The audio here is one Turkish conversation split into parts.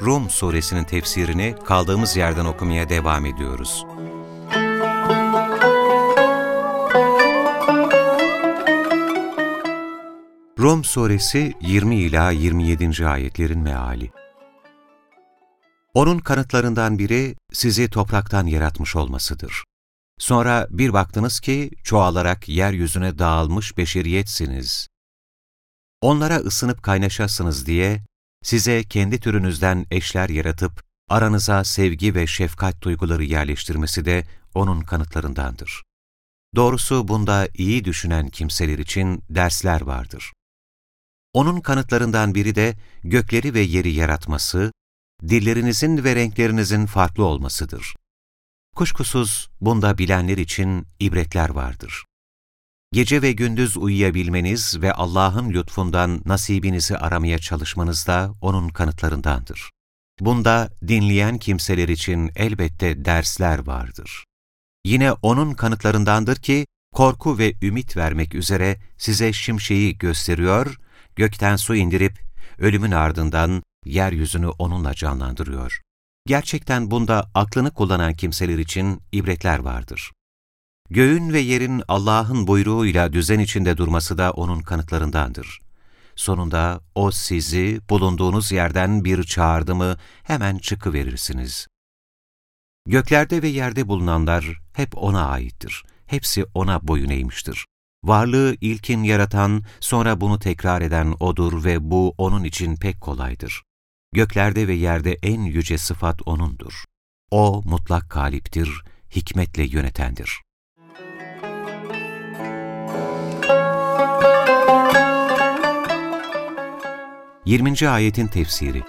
Rum suresinin tefsirini kaldığımız yerden okumaya devam ediyoruz. Rum suresi 20 ila 27. ayetlerin meali. Onun kanıtlarından biri sizi topraktan yaratmış olmasıdır. Sonra bir baktınız ki çoğalarak yeryüzüne dağılmış beşeriyetsiniz. Onlara ısınıp kaynaşasınız diye size kendi türünüzden eşler yaratıp aranıza sevgi ve şefkat duyguları yerleştirmesi de onun kanıtlarındandır. Doğrusu bunda iyi düşünen kimseler için dersler vardır. Onun kanıtlarından biri de gökleri ve yeri yaratması, dillerinizin ve renklerinizin farklı olmasıdır. Kuşkusuz bunda bilenler için ibretler vardır. Gece ve gündüz uyuyabilmeniz ve Allah'ın lütfundan nasibinizi aramaya çalışmanız da O'nun kanıtlarındandır. Bunda dinleyen kimseler için elbette dersler vardır. Yine O'nun kanıtlarındandır ki, korku ve ümit vermek üzere size şimşeği gösteriyor, gökten su indirip, ölümün ardından yeryüzünü O'nunla canlandırıyor. Gerçekten bunda aklını kullanan kimseler için ibretler vardır. Göğün ve yerin Allah'ın buyruğuyla düzen içinde durması da O'nun kanıtlarındandır. Sonunda O sizi bulunduğunuz yerden bir çağırdı mı hemen çıkıverirsiniz. Göklerde ve yerde bulunanlar hep O'na aittir. Hepsi O'na boyun eğmiştir. Varlığı ilkin yaratan, sonra bunu tekrar eden O'dur ve bu O'nun için pek kolaydır. Göklerde ve yerde en yüce sıfat O'nundur. O mutlak galiptir, hikmetle yönetendir. 20. ayetin tefsiri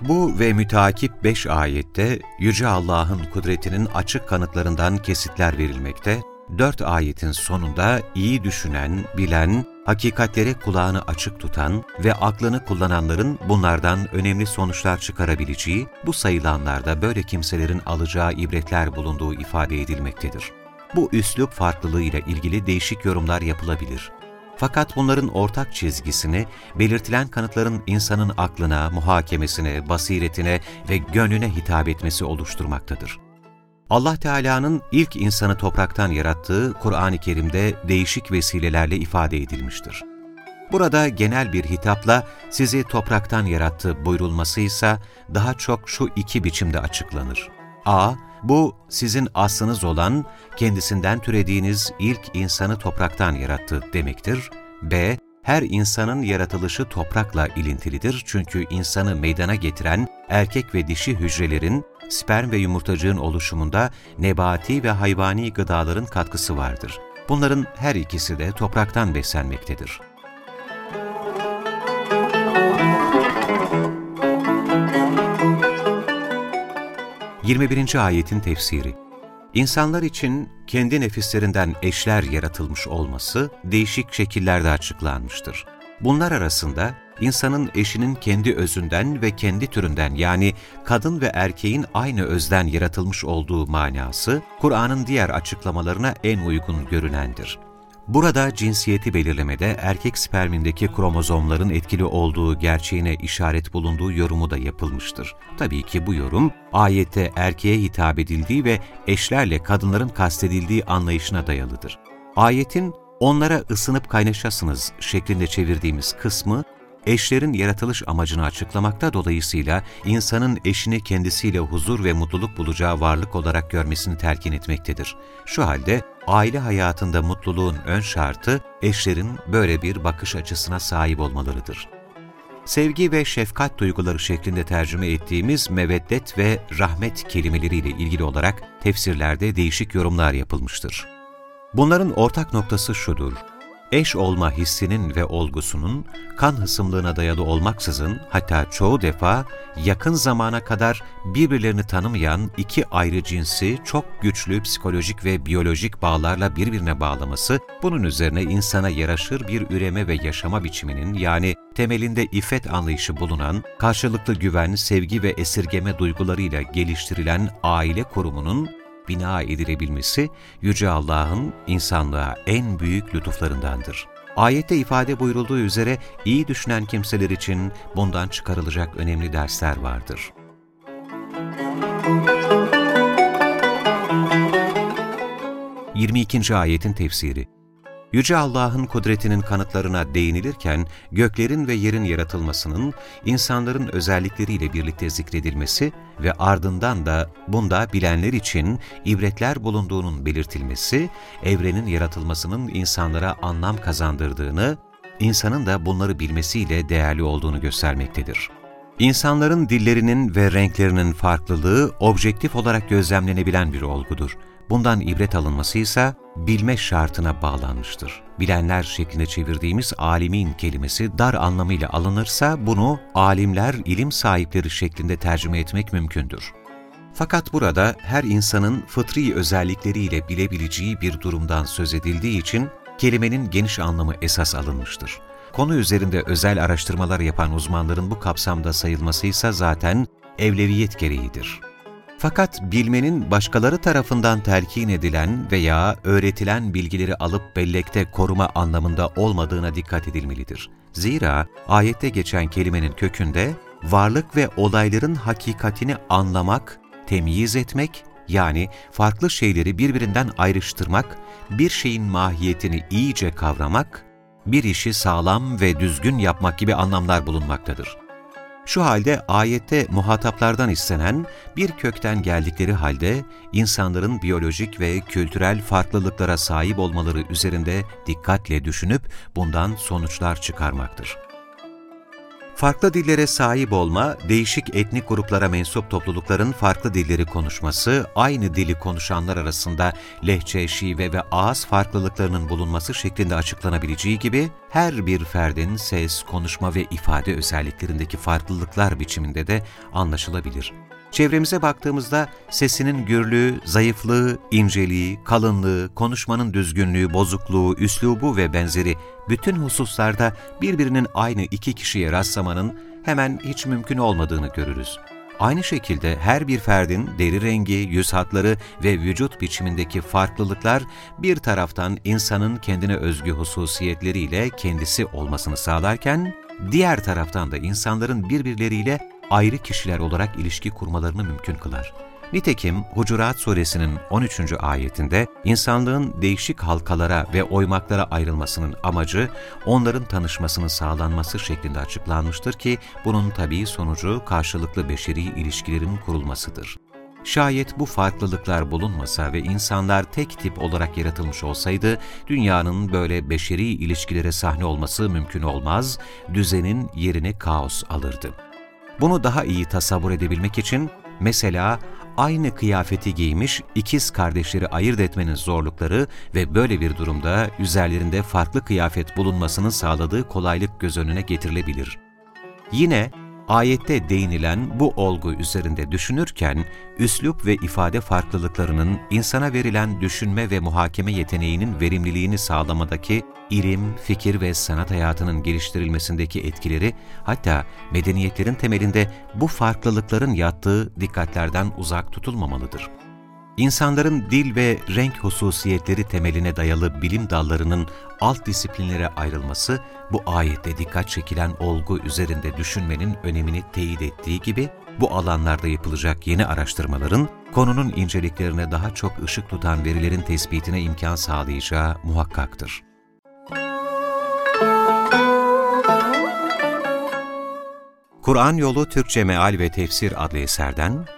Bu ve müteakip beş ayette Yüce Allah'ın kudretinin açık kanıtlarından kesitler verilmekte, dört ayetin sonunda iyi düşünen, bilen, hakikatlere kulağını açık tutan ve aklını kullananların bunlardan önemli sonuçlar çıkarabileceği, bu sayılanlarda böyle kimselerin alacağı ibretler bulunduğu ifade edilmektedir. Bu üslup farklılığı ile ilgili değişik yorumlar yapılabilir. Fakat bunların ortak çizgisini, belirtilen kanıtların insanın aklına, muhakemesine, basiretine ve gönlüne hitap etmesi oluşturmaktadır. Allah Teala'nın ilk insanı topraktan yarattığı Kur'an-ı Kerim'de değişik vesilelerle ifade edilmiştir. Burada genel bir hitapla sizi topraktan yarattı buyurulması ise daha çok şu iki biçimde açıklanır. a. Bu sizin aslınız olan, kendisinden türediğiniz ilk insanı topraktan yarattı demektir. B. Her insanın yaratılışı toprakla ilintilidir çünkü insanı meydana getiren erkek ve dişi hücrelerin sperm ve yumurtacığın oluşumunda nebati ve hayvani gıdaların katkısı vardır. Bunların her ikisi de topraktan beslenmektedir. 21. ayetin tefsiri İnsanlar için kendi nefislerinden eşler yaratılmış olması değişik şekillerde açıklanmıştır. Bunlar arasında insanın eşinin kendi özünden ve kendi türünden yani kadın ve erkeğin aynı özden yaratılmış olduğu manası, Kur'an'ın diğer açıklamalarına en uygun görünendir. Burada cinsiyeti belirlemede erkek spermindeki kromozomların etkili olduğu gerçeğine işaret bulunduğu yorumu da yapılmıştır. Tabii ki bu yorum, ayette erkeğe hitap edildiği ve eşlerle kadınların kastedildiği anlayışına dayalıdır. Ayetin onlara ısınıp kaynaşasınız şeklinde çevirdiğimiz kısmı, eşlerin yaratılış amacını açıklamakta dolayısıyla insanın eşini kendisiyle huzur ve mutluluk bulacağı varlık olarak görmesini telkin etmektedir. Şu halde aile hayatında mutluluğun ön şartı eşlerin böyle bir bakış açısına sahip olmalarıdır. Sevgi ve şefkat duyguları şeklinde tercüme ettiğimiz meveddet ve rahmet kelimeleriyle ilgili olarak tefsirlerde değişik yorumlar yapılmıştır. Bunların ortak noktası şudur. Eş olma hissinin ve olgusunun kan hısımlığına dayalı olmaksızın hatta çoğu defa yakın zamana kadar birbirlerini tanımayan iki ayrı cinsi çok güçlü psikolojik ve biyolojik bağlarla birbirine bağlaması, bunun üzerine insana yaraşır bir üreme ve yaşama biçiminin yani temelinde iffet anlayışı bulunan, karşılıklı güven, sevgi ve esirgeme duygularıyla geliştirilen aile kurumunun bina edilebilmesi Yüce Allah'ın insanlığa en büyük lütuflarındandır. Ayette ifade buyurulduğu üzere iyi düşünen kimseler için bundan çıkarılacak önemli dersler vardır. Yirmi ikinci ayetin tefsiri Yüce Allah'ın kudretinin kanıtlarına değinilirken, göklerin ve yerin yaratılmasının, insanların özellikleriyle birlikte zikredilmesi ve ardından da bunda bilenler için ibretler bulunduğunun belirtilmesi, evrenin yaratılmasının insanlara anlam kazandırdığını, insanın da bunları bilmesiyle değerli olduğunu göstermektedir. İnsanların dillerinin ve renklerinin farklılığı objektif olarak gözlemlenebilen bir olgudur. Bundan ibret alınması ise bilme şartına bağlanmıştır. Bilenler şeklinde çevirdiğimiz alimin kelimesi dar anlamıyla alınırsa bunu alimler, ilim sahipleri şeklinde tercüme etmek mümkündür. Fakat burada her insanın fıtri özellikleriyle bilebileceği bir durumdan söz edildiği için kelimenin geniş anlamı esas alınmıştır. Konu üzerinde özel araştırmalar yapan uzmanların bu kapsamda sayılması ise zaten evleviyet gereğidir. Fakat bilmenin başkaları tarafından telkin edilen veya öğretilen bilgileri alıp bellekte koruma anlamında olmadığına dikkat edilmelidir. Zira ayette geçen kelimenin kökünde varlık ve olayların hakikatini anlamak, temyiz etmek, yani farklı şeyleri birbirinden ayrıştırmak, bir şeyin mahiyetini iyice kavramak, bir işi sağlam ve düzgün yapmak gibi anlamlar bulunmaktadır. Şu halde ayette muhataplardan istenen bir kökten geldikleri halde insanların biyolojik ve kültürel farklılıklara sahip olmaları üzerinde dikkatle düşünüp bundan sonuçlar çıkarmaktır. Farklı dillere sahip olma, değişik etnik gruplara mensup toplulukların farklı dilleri konuşması, aynı dili konuşanlar arasında lehçe, şive ve ağız farklılıklarının bulunması şeklinde açıklanabileceği gibi, her bir ferdin ses, konuşma ve ifade özelliklerindeki farklılıklar biçiminde de anlaşılabilir. Çevremize baktığımızda sesinin gürlüğü, zayıflığı, inceliği, kalınlığı, konuşmanın düzgünlüğü, bozukluğu, üslubu ve benzeri bütün hususlarda birbirinin aynı iki kişiye rastlamanın hemen hiç mümkün olmadığını görürüz. Aynı şekilde her bir ferdin deri rengi, yüz hatları ve vücut biçimindeki farklılıklar bir taraftan insanın kendine özgü hususiyetleriyle kendisi olmasını sağlarken, diğer taraftan da insanların birbirleriyle ayrı kişiler olarak ilişki kurmalarını mümkün kılar. Nitekim Hucurat suresinin 13. ayetinde insanlığın değişik halkalara ve oymaklara ayrılmasının amacı onların tanışmasının sağlanması şeklinde açıklanmıştır ki bunun tabii sonucu karşılıklı beşeri ilişkilerin kurulmasıdır. Şayet bu farklılıklar bulunmasa ve insanlar tek tip olarak yaratılmış olsaydı, dünyanın böyle beşeri ilişkilere sahne olması mümkün olmaz, düzenin yerini kaos alırdı. Bunu daha iyi tasavvur edebilmek için mesela aynı kıyafeti giymiş ikiz kardeşleri ayırt etmenin zorlukları ve böyle bir durumda üzerlerinde farklı kıyafet bulunmasının sağladığı kolaylık göz önüne getirilebilir. Yine ayette değinilen bu olgu üzerinde düşünürken, üslup ve ifade farklılıklarının insana verilen düşünme ve muhakeme yeteneğinin verimliliğini sağlamadaki ilim, fikir ve sanat hayatının geliştirilmesindeki etkileri, hatta medeniyetlerin temelinde bu farklılıkların yattığı dikkatlerden uzak tutulmamalıdır. İnsanların dil ve renk hususiyetleri temeline dayalı bilim dallarının alt disiplinlere ayrılması, bu ayette dikkat çekilen olgu üzerinde düşünmenin önemini teyit ettiği gibi, bu alanlarda yapılacak yeni araştırmaların, konunun inceliklerine daha çok ışık tutan verilerin tespitine imkan sağlayacağı muhakkaktır. Kur'an Yolu Türkçe Meal ve Tefsir adlı eserden